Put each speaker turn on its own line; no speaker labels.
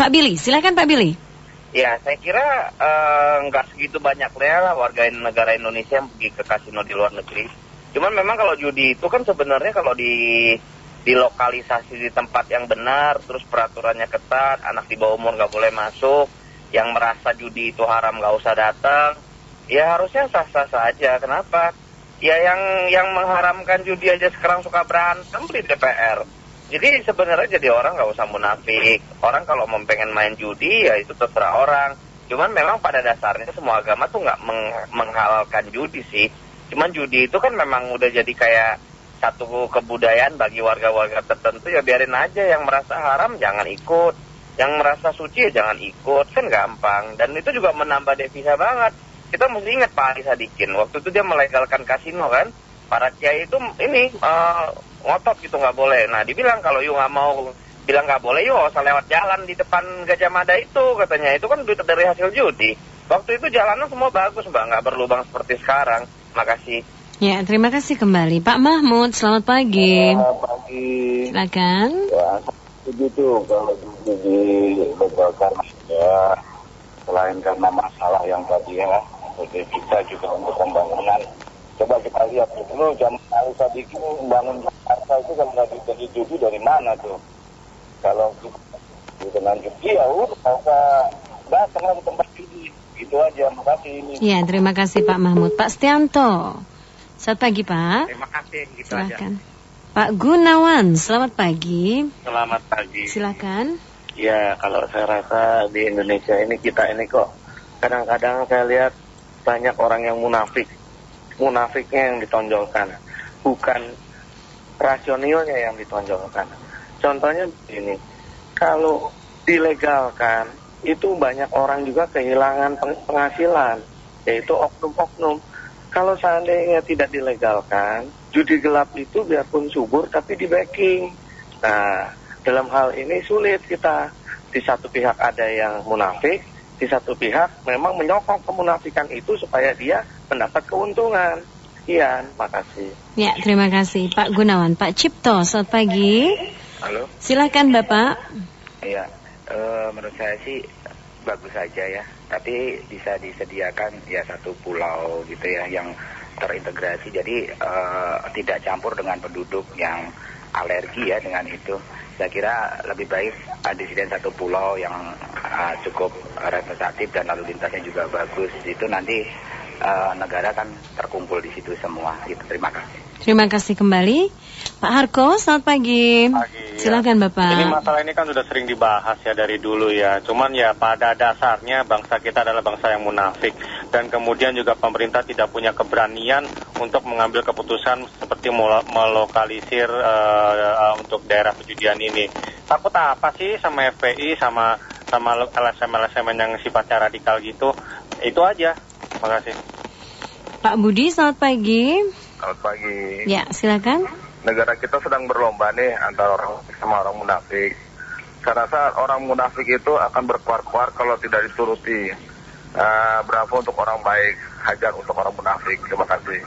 Pak Billy, silakan Pak Billy.
Ya, saya kira eh, nggak segitu banyak lah warga negara Indonesia yang pergi ke kasino di luar negeri. Cuman memang kalau judi itu kan sebenarnya kalau di dilokalisasi di tempat yang benar, terus peraturannya ketat, anak di bawah umur nggak boleh masuk, yang merasa judi itu haram nggak usah datang, ya harusnya sah-sah saja. Kenapa? Ya yang yang mengharamkan judi aja sekarang suka berantem di DPR. Jadi sebenarnya jadi orang nggak usah munafik. Orang kalau mau pengen main judi ya itu terserah orang. Cuman memang pada dasarnya semua agama tuh nggak meng menghalalkan judi sih. Cuman judi itu kan memang udah jadi kayak satu kebudayaan bagi warga-warga tertentu ya biarin aja yang merasa haram jangan ikut. Yang merasa suci ya jangan ikut. Kan gampang. Dan itu juga menambah devisa banget. Kita mesti ingat Pak Ali Sadikin. Waktu itu dia melegalkan kasino kan. Para kiai itu ini uh, ngotot gitu nggak boleh. Nah dibilang kalau yuk nggak mau bilang nggak boleh yuk usah lewat jalan di depan Gajah Mada itu katanya itu kan duit dari hasil judi. Waktu itu jalanan semua bagus mbak nggak berlubang seperti sekarang. Makasih.
Ya, terima kasih kembali. Pak Mahmud, selamat pagi.
Selamat pagi.
Silakan.
Ya, begitu kalau di legalkan ya selain karena masalah yang tadi ya, jadi kita juga untuk pembangunan Coba kita lihat dulu jam Ali Sadikin membangun Jakarta itu kalau nggak jadi judi dari mana tuh? Kalau dengan judi ya udah datang ke tempat judi. Itu aja, makasih ini.
Ya, terima kasih Pak Mahmud. Pak Stianto, selamat pagi Pak.
Terima kasih. Gitu
Silakan. Pak Gunawan, selamat pagi.
Selamat pagi.
Silakan.
Ya, kalau saya rasa di Indonesia ini kita ini kok kadang-kadang saya lihat banyak orang yang munafik munafiknya yang ditonjolkan, bukan rasionalnya yang ditonjolkan. Contohnya begini, kalau dilegalkan, itu banyak orang juga kehilangan penghasilan, yaitu oknum-oknum. Kalau seandainya tidak dilegalkan, judi gelap itu biarpun subur tapi di backing. Nah, dalam hal ini sulit kita. Di satu pihak ada yang munafik, di satu pihak memang menyokong kemunafikan itu supaya dia mendapat keuntungan. Iya, makasih.
Ya, terima kasih Pak Gunawan. Pak Cipto, selamat pagi.
Halo.
Silakan Bapak.
Iya, uh, menurut saya sih bagus saja ya. Tapi bisa disediakan ya satu pulau gitu ya yang terintegrasi. Jadi uh, tidak campur dengan penduduk yang alergi ya dengan itu saya kira lebih baik disediakan satu pulau yang uh, cukup representatif dan lalu lintasnya juga bagus. Itu nanti uh, negara kan terkumpul di situ semua. Gitu. Terima kasih.
Terima kasih kembali. Pak Harko, selamat pagi.
Pagi.
Silakan
ya.
Bapak.
Ini masalah ini kan sudah sering dibahas ya dari dulu ya. Cuman ya pada dasarnya bangsa kita adalah bangsa yang munafik dan kemudian juga pemerintah tidak punya keberanian untuk mengambil keputusan seperti melokalisir uh, uh, untuk daerah penjudian ini. Takut apa sih sama FPI sama sama LSM-LSM yang sifatnya radikal gitu? Itu aja. Terima kasih.
Pak Budi, selamat pagi.
Selamat pagi.
Ya, silakan.
Negara kita sedang berlomba nih antara orang sama orang munafik. Saya rasa orang munafik itu akan berkuar-kuar kalau tidak dituruti. Uh, berapa untuk orang baik, hajar untuk orang munafik. Terima kasih.